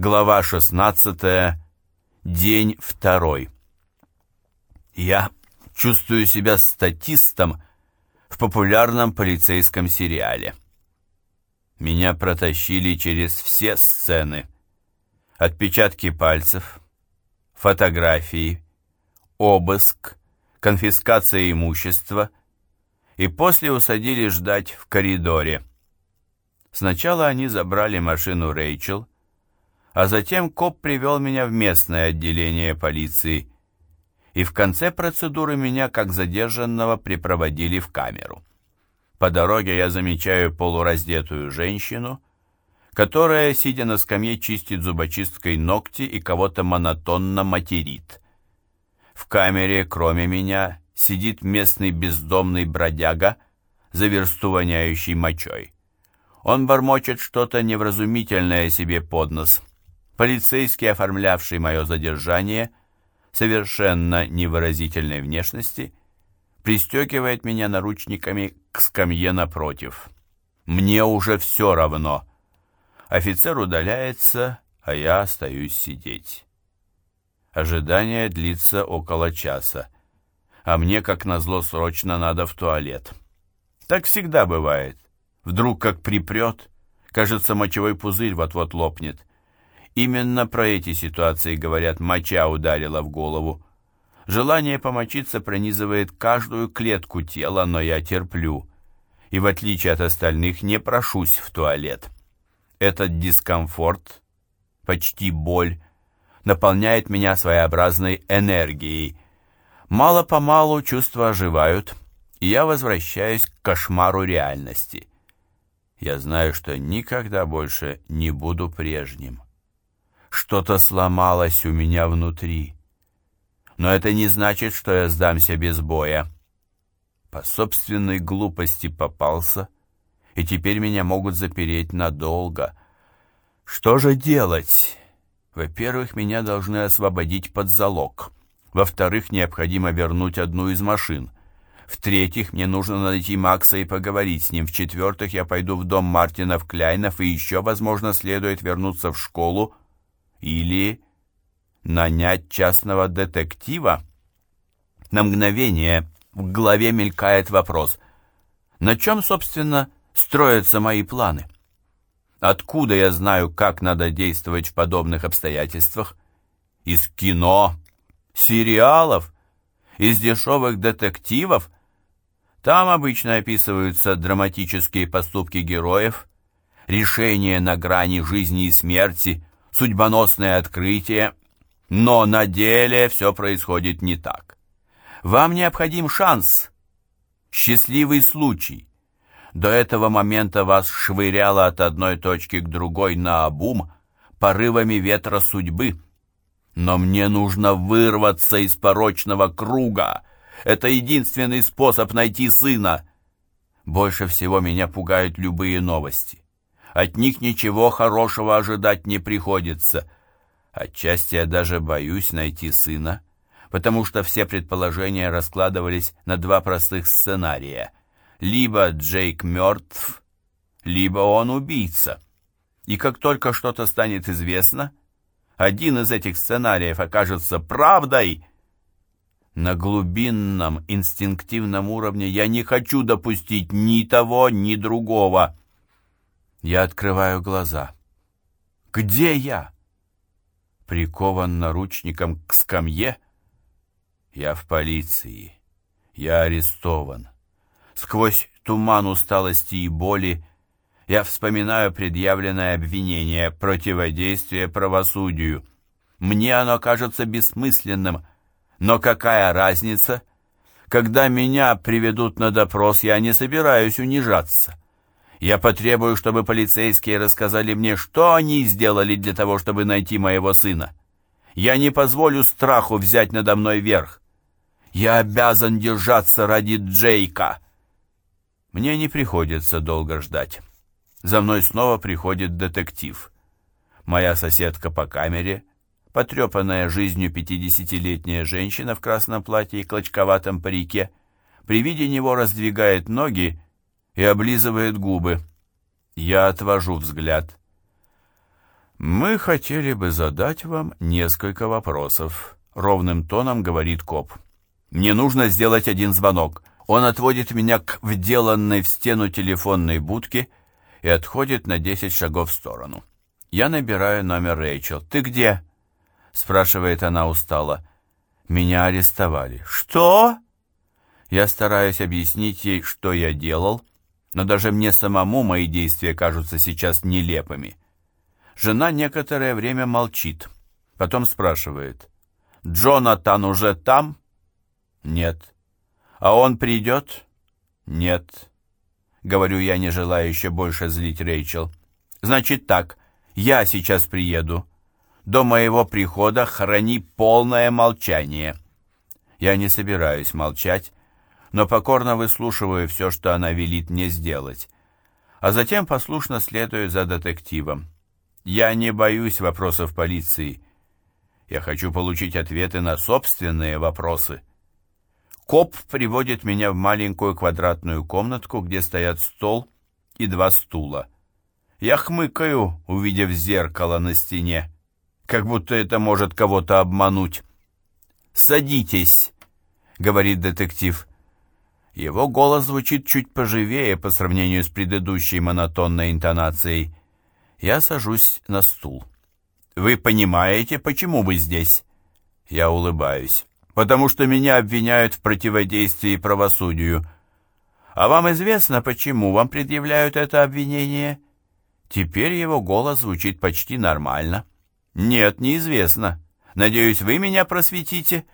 Глава 16. День второй. Я чувствую себя статистом в популярном полицейском сериале. Меня протащили через все сцены. Отпечатки пальцев, фотографии, обыск, конфискация имущества и после усадили ждать в коридоре. Сначала они забрали машину Рэйчел, а затем коп привел меня в местное отделение полиции, и в конце процедуры меня, как задержанного, припроводили в камеру. По дороге я замечаю полураздетую женщину, которая, сидя на скамье, чистит зубочисткой ногти и кого-то монотонно материт. В камере, кроме меня, сидит местный бездомный бродяга, за версту воняющий мочой. Он бормочет что-то невразумительное себе под нос. Полицейский, оформлявший мое задержание, совершенно невыразительной внешности, пристегивает меня наручниками к скамье напротив. Мне уже все равно. Офицер удаляется, а я остаюсь сидеть. Ожидание длится около часа, а мне, как назло, срочно надо в туалет. Так всегда бывает. Вдруг как припрет, кажется, мочевой пузырь вот-вот лопнет. Именно про эти ситуации, говорят, моча ударила в голову. Желание помочиться пронизывает каждую клетку тела, но я терплю. И в отличие от остальных не прошусь в туалет. Этот дискомфорт, почти боль, наполняет меня своеобразной энергией. Мало-помалу чувства оживают, и я возвращаюсь к кошмару реальности. Я знаю, что никогда больше не буду прежним. Что-то сломалось у меня внутри. Но это не значит, что я сдамся без боя. По собственной глупости попался, и теперь меня могут запереть надолго. Что же делать? Во-первых, меня должны освободить под залог. Во-вторых, необходимо вернуть одну из машин. В-третьих, мне нужно найти Макса и поговорить с ним. В-четвертых, я пойду в дом Мартинов-Кляйнов, и еще, возможно, следует вернуться в школу, или нанять частного детектива? На мгновение в голове мелькает вопрос. На чем, собственно, строятся мои планы? Откуда я знаю, как надо действовать в подобных обстоятельствах? Из кино, сериалов, из дешевых детективов? Там обычно описываются драматические поступки героев, решения на грани жизни и смерти, судьбоносное открытие, но на деле все происходит не так. Вам необходим шанс, счастливый случай. До этого момента вас швыряло от одной точки к другой на обум порывами ветра судьбы. Но мне нужно вырваться из порочного круга. Это единственный способ найти сына. Больше всего меня пугают любые новости. От них ничего хорошего ожидать не приходится. Отчасти я даже боюсь найти сына, потому что все предположения раскладывались на два простых сценария. Либо Джейк мертв, либо он убийца. И как только что-то станет известно, один из этих сценариев окажется правдой. На глубинном инстинктивном уровне я не хочу допустить ни того, ни другого. Я открываю глаза. Где я? Прикован наручником к скамье? Я в полиции. Я арестован. Сквозь туман усталости и боли я вспоминаю предъявленное обвинение противодействие правосудию. Мне оно кажется бессмысленным, но какая разница? Когда меня приведут на допрос, я не собираюсь унижаться. Я потребую, чтобы полицейские рассказали мне, что они сделали для того, чтобы найти моего сына. Я не позволю страху взять надо мной верх. Я обязан держаться ради Джейка. Мне не приходится долго ждать. За мной снова приходит детектив. Моя соседка по камере, потрепанная жизнью пятидесятилетняя женщина в красном платье и клочковатом парике, при виде него раздвигает ноги и облизывает губы. Я отвожу взгляд. «Мы хотели бы задать вам несколько вопросов», — ровным тоном говорит коп. «Мне нужно сделать один звонок. Он отводит меня к вделанной в стену телефонной будке и отходит на десять шагов в сторону. Я набираю номер Рэйчел. «Ты где?» — спрашивает она устало. «Меня арестовали». «Что?» Я стараюсь объяснить ей, что я делал, но даже мне самому мои действия кажутся сейчас нелепыми. Жена некоторое время молчит, потом спрашивает. «Джонатан уже там?» «Нет». «А он придет?» «Нет». Говорю я, не желая еще больше злить Рэйчел. «Значит так, я сейчас приеду. До моего прихода храни полное молчание». Я не собираюсь молчать, но покорно выслушиваю все, что она велит мне сделать, а затем послушно следую за детективом. Я не боюсь вопросов полиции. Я хочу получить ответы на собственные вопросы. Коп приводит меня в маленькую квадратную комнатку, где стоят стол и два стула. Я хмыкаю, увидев зеркало на стене, как будто это может кого-то обмануть. «Садитесь», — говорит детектив. Его голос звучит чуть поживее по сравнению с предыдущей монотонной интонацией. Я сажусь на стул. «Вы понимаете, почему вы здесь?» Я улыбаюсь. «Потому что меня обвиняют в противодействии правосудию». «А вам известно, почему вам предъявляют это обвинение?» Теперь его голос звучит почти нормально. «Нет, неизвестно. Надеюсь, вы меня просветите?»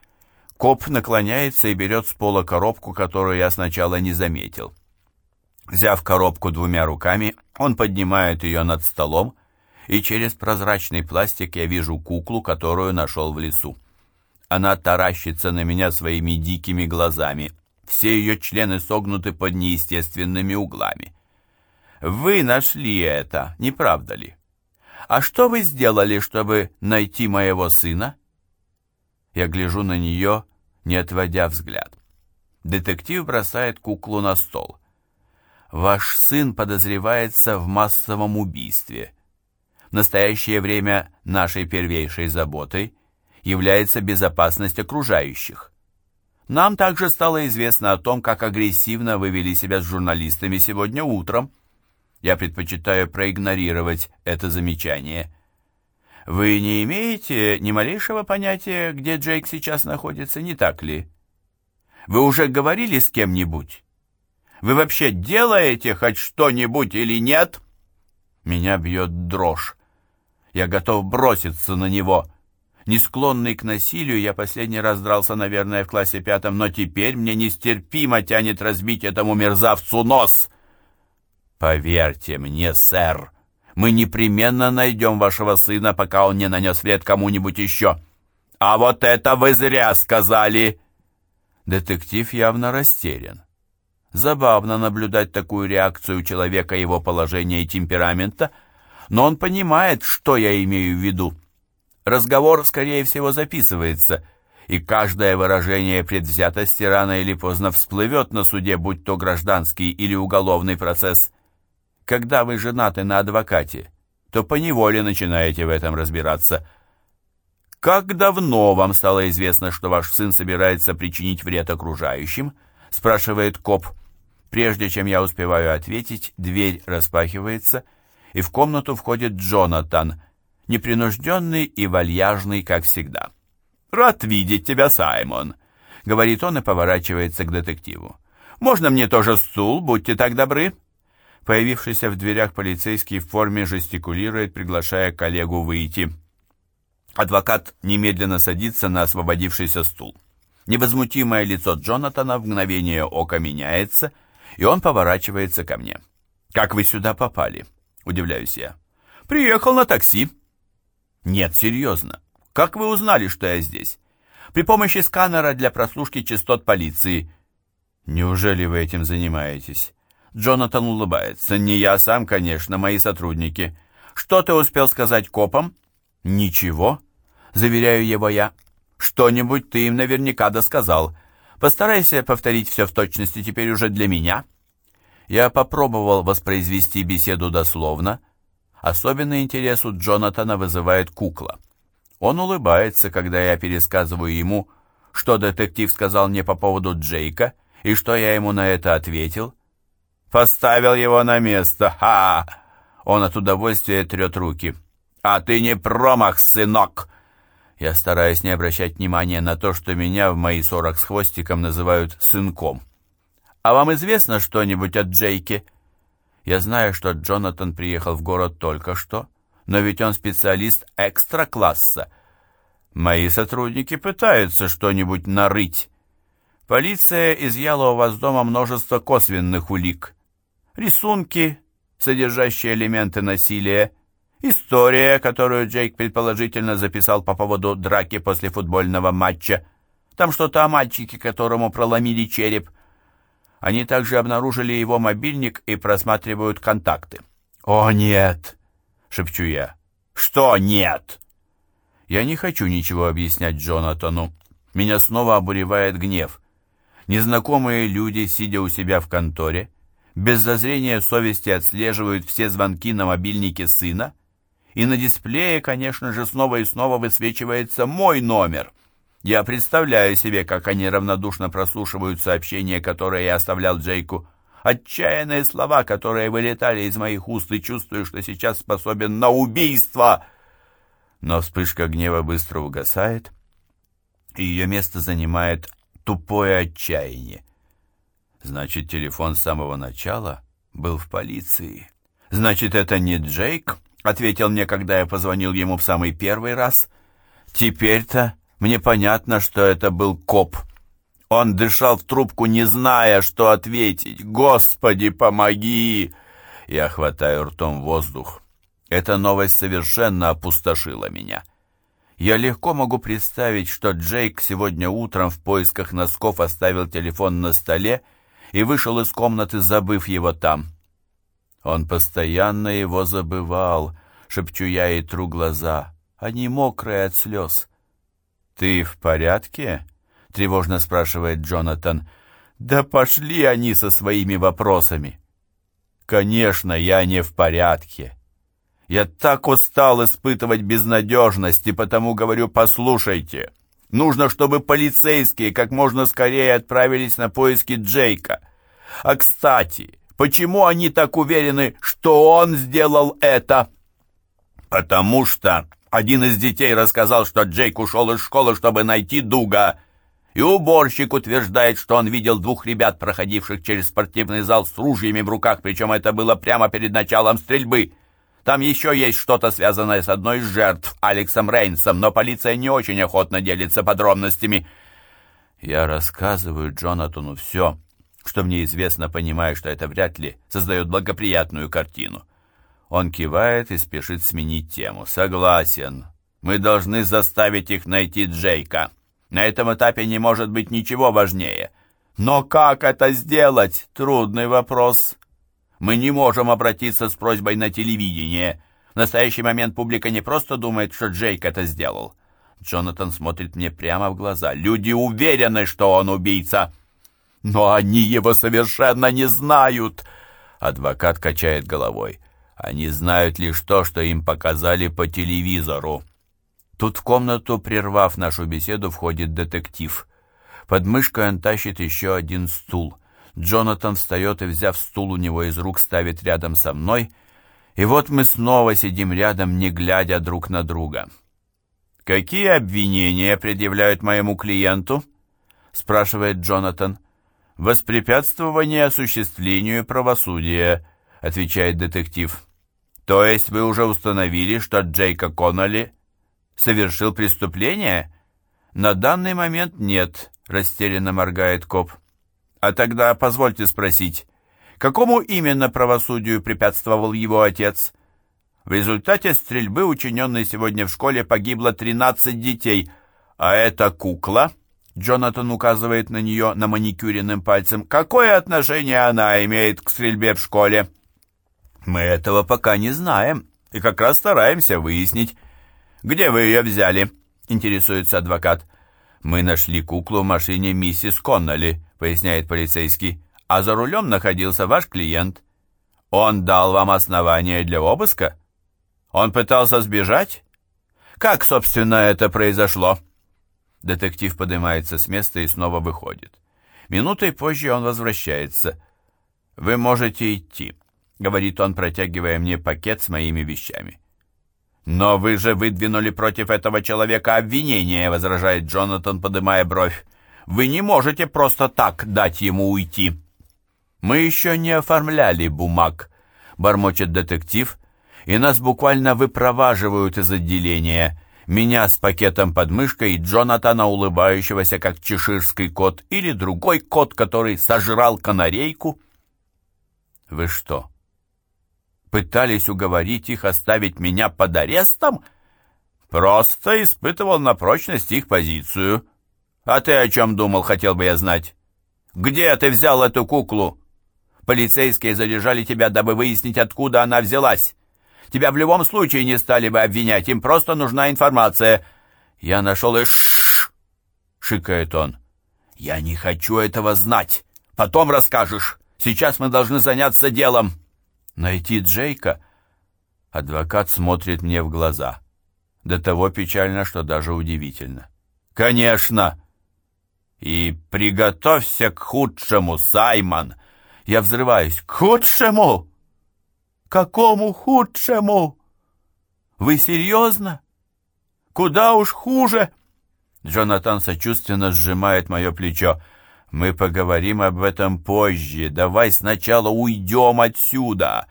Коп наклоняется и берет с пола коробку, которую я сначала не заметил. Взяв коробку двумя руками, он поднимает ее над столом, и через прозрачный пластик я вижу куклу, которую нашел в лесу. Она таращится на меня своими дикими глазами. Все ее члены согнуты под неестественными углами. Вы нашли это, не правда ли? А что вы сделали, чтобы найти моего сына? Я гляжу на нее, не отводя взгляд. Детектив бросает куклу на стол. Ваш сын подозревается в массовом убийстве. В настоящее время нашей первейшей заботой является безопасность окружающих. Нам также стало известно о том, как агрессивно вы вели себя с журналистами сегодня утром. Я предпочитаю проигнорировать это замечание. Вы не имеете ни малейшего понятия, где Джейк сейчас находится, не так ли? Вы уже говорили с кем-нибудь? Вы вообще делаете хоть что-нибудь или нет?» Меня бьет дрожь. Я готов броситься на него. Не склонный к насилию, я последний раз дрался, наверное, в классе пятом, но теперь мне нестерпимо тянет разбить этому мерзавцу нос. Поверьте мне, сэр, мы непременно найдем вашего сына, пока он не нанес вред кому-нибудь еще. А вот это вы зря сказали. Детектив явно растерян. Забавно наблюдать такую реакцию человека его положения и темперамента, но он понимает, что я имею в виду. Разговор, скорее всего, записывается, и каждое выражение предвзятости рано или поздно всплывет на суде, будь то гражданский или уголовный процесс. Когда вы женаты на адвокате, то поневоле начинаете в этом разбираться. «Как давно вам стало известно, что ваш сын собирается причинить вред окружающим?» спрашивает коп. Прежде чем я успеваю ответить, дверь распахивается, и в комнату входит Джонатан, непринужденный и вальяжный, как всегда. «Рад видеть тебя, Саймон», — говорит он и поворачивается к детективу. «Можно мне тоже стул, будьте так добры?» Появившийся в дверях полицейский в форме жестикулирует, приглашая коллегу выйти. Адвокат немедленно садится на освободившийся стул. Невозмутимое лицо Джонатана в мгновение ока меняется — и он поворачивается ко мне. «Как вы сюда попали?» – удивляюсь я. «Приехал на такси». «Нет, серьезно. Как вы узнали, что я здесь?» «При помощи сканера для прослушки частот полиции». «Неужели вы этим занимаетесь?» Джонатан улыбается. «Не я сам, конечно, мои сотрудники. Что ты успел сказать копам?» «Ничего», — заверяю его я. «Что-нибудь ты им наверняка досказал. Постарайся повторить все в точности теперь уже для меня. Я попробовал воспроизвести беседу дословно, Особенный интерес у Джонатана вызывает кукла. Он улыбается, когда я пересказываю ему, что детектив сказал мне по поводу Джейка, и что я ему на это ответил. «Поставил его на место! Ха!» Он от удовольствия трет руки. «А ты не промах, сынок!» Я стараюсь не обращать внимания на то, что меня в мои сорок с хвостиком называют «сынком». «А вам известно что-нибудь о Джейке?» Я знаю, что Джонатан приехал в город только что, но ведь он специалист экстра-класса. Мои сотрудники пытаются что-нибудь нарыть. Полиция изъяла у вас дома множество косвенных улик. Рисунки, содержащие элементы насилия, история, которую Джейк предположительно записал по поводу драки после футбольного матча. Там что-то о мальчике, которому проломили череп — они также обнаружили его мобильник и просматривают контакты. «О, нет!» — шепчу я. «Что нет?» Я не хочу ничего объяснять Джонатану. Меня снова обуревает гнев. Незнакомые люди, сидя у себя в конторе, без зазрения совести отслеживают все звонки на мобильнике сына, и на дисплее, конечно же, снова и снова высвечивается мой номер — я представляю себе, как они равнодушно прослушивают сообщения, которые я оставлял Джейку. Отчаянные слова, которые вылетали из моих уст, и чувствую, что сейчас способен на убийство. Но вспышка гнева быстро угасает, и ее место занимает тупое отчаяние. Значит, телефон с самого начала был в полиции. Значит, это не Джейк, ответил мне, когда я позвонил ему в самый первый раз. Теперь-то мне понятно, что это был коп. Он дышал в трубку, не зная, что ответить. «Господи, помоги!» Я хватаю ртом воздух. Эта новость совершенно опустошила меня. Я легко могу представить, что Джейк сегодня утром в поисках носков оставил телефон на столе и вышел из комнаты, забыв его там. Он постоянно его забывал, шепчу я и тру глаза. Они мокрые от слез. «Ты в порядке?» — тревожно спрашивает Джонатан. «Да пошли они со своими вопросами!» «Конечно, я не в порядке. Я так устал испытывать безнадежность, и потому говорю, послушайте, нужно, чтобы полицейские как можно скорее отправились на поиски Джейка. А, кстати, почему они так уверены, что он сделал это?» «Потому что один из детей рассказал, что Джейк ушел из школы, чтобы найти Дуга. И уборщик утверждает, что он видел двух ребят, проходивших через спортивный зал с ружьями в руках, причем это было прямо перед началом стрельбы. Там еще есть что-то связанное с одной из жертв, Алексом Рейнсом, но полиция не очень охотно делится подробностями. Я рассказываю Джонатану все, что мне известно, понимая, что это вряд ли создает благоприятную картину. Он кивает и спешит сменить тему. «Согласен. Мы должны заставить их найти Джейка. На этом этапе не может быть ничего важнее. Но как это сделать? Трудный вопрос. Мы не можем обратиться с просьбой на телевидение. В настоящий момент публика не просто думает, что Джейк это сделал. Джонатан смотрит мне прямо в глаза. Люди уверены, что он убийца. Но они его совершенно не знают. Адвокат качает головой. Они знают лишь то, что им показали по телевизору. Тут в комнату, прервав нашу беседу, входит детектив. Под мышкой он тащит еще один стул. Джонатан встает и, взяв стул у него из рук, ставит рядом со мной. И вот мы снова сидим рядом, не глядя друг на друга. «Какие обвинения предъявляют моему клиенту?» — спрашивает Джонатан. «Воспрепятствование осуществлению правосудия», отвечает детектив. То есть вы уже установили, что Джейка Конноли совершил преступление? На данный момент нет, растерянно моргает коп. А тогда позвольте спросить, какому именно правосудию препятствовал его отец? В результате стрельбы, учиненной сегодня в школе, погибло 13 детей, а эта кукла... Джонатан указывает на нее на маникюренным пальцем. Какое отношение она имеет к стрельбе в школе? Мы этого пока не знаем и как раз стараемся выяснить. Где вы ее взяли? Интересуется адвокат. Мы нашли куклу в машине миссис Конноли, поясняет полицейский. А за рулем находился ваш клиент. Он дал вам основания для обыска? Он пытался сбежать? Как, собственно, это произошло?» Детектив поднимается с места и снова выходит. Минутой позже он возвращается. «Вы можете идти», — говорит он, протягивая мне пакет с моими вещами. «Но вы же выдвинули против этого человека обвинение», — возражает Джонатан, поднимая бровь. «Вы не можете просто так дать ему уйти». «Мы еще не оформляли бумаг», — бормочет детектив, «и нас буквально выпроваживают из отделения. Меня с пакетом под мышкой и Джонатана, улыбающегося, как чеширский кот, или другой кот, который сожрал канарейку». «Вы что, пытались уговорить их оставить меня под арестом?» «Просто испытывал на прочность их позицию. А ты о чем думал, хотел бы я знать? Где ты взял эту куклу?» Полицейские задержали тебя, дабы выяснить, откуда она взялась. Тебя в любом случае не стали бы обвинять, им просто нужна информация. Я нашел и ш шикает он. Я не хочу этого знать. Потом расскажешь. Сейчас мы должны заняться делом. Найти Джейка? Адвокат смотрит мне в глаза. До того печально, что даже удивительно. Конечно. И приготовься к худшему, Саймон. Я взрываюсь. «К худшему? Какому худшему? Вы серьезно? Куда уж хуже?» Джонатан сочувственно сжимает мое плечо. «Мы поговорим об этом позже. Давай сначала уйдем отсюда!»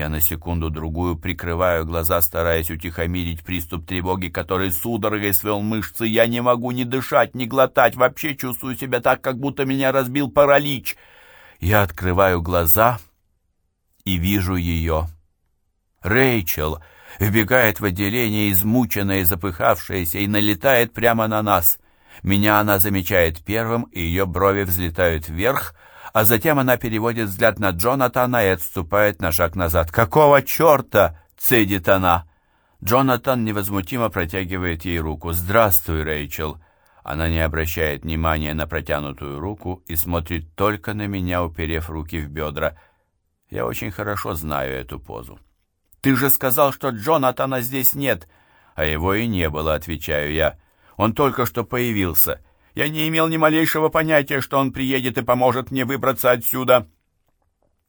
Я на секунду-другую прикрываю глаза, стараясь утихомирить приступ тревоги, который судорогой свел мышцы. Я не могу ни дышать, ни глотать, вообще чувствую себя так, как будто меня разбил паралич. Я открываю глаза и вижу ее. Рэйчел вбегает в отделение, измученная и запыхавшаяся, и налетает прямо на нас. Меня она замечает первым, и ее брови взлетают вверх, а затем она переводит взгляд на Джонатана и отступает на шаг назад. «Какого черта?» — цедит она. Джонатан невозмутимо протягивает ей руку. «Здравствуй, Рэйчел!» Она не обращает внимания на протянутую руку и смотрит только на меня, уперев руки в бедра. Я очень хорошо знаю эту позу. «Ты же сказал, что Джонатана здесь нет!» «А его и не было», — отвечаю я. «Он только что появился. Я не имел ни малейшего понятия, что он приедет и поможет мне выбраться отсюда».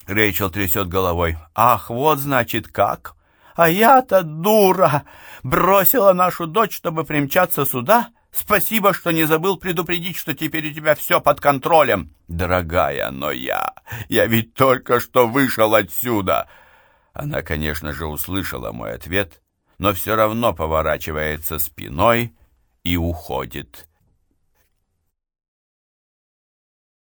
Рэйчел трясет головой. «Ах, вот значит как! А я-то дура! Бросила нашу дочь, чтобы примчаться сюда!» Спасибо, что не забыл предупредить, что теперь у тебя все под контролем. Дорогая, но я... Я ведь только что вышел отсюда. Она, конечно же, услышала мой ответ, но все равно поворачивается спиной и уходит.